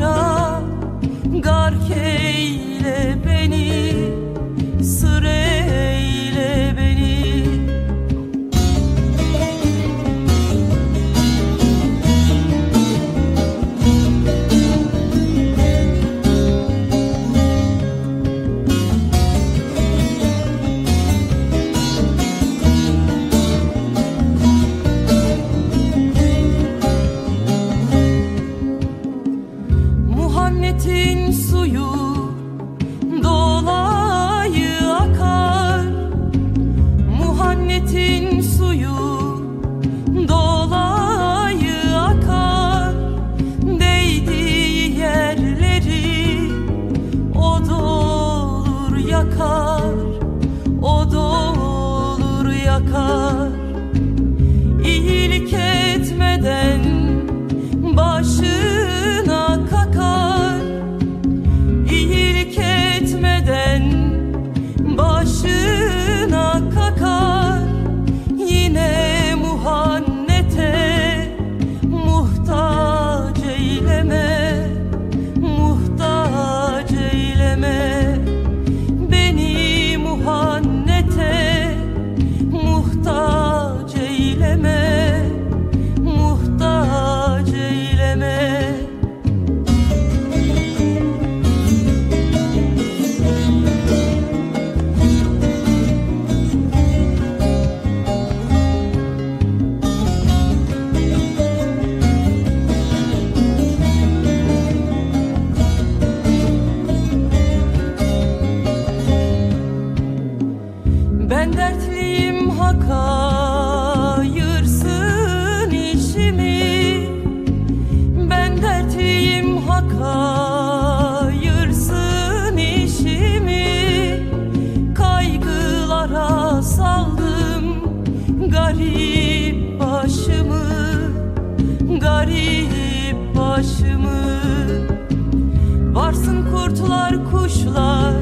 water suyu dolayı akar. Muhannetin suyu dolayı akar. Değdiği yerleri o olur yakar. O olur yakar. garip başımı garip başımı. Varsın kurtlar kuşlar.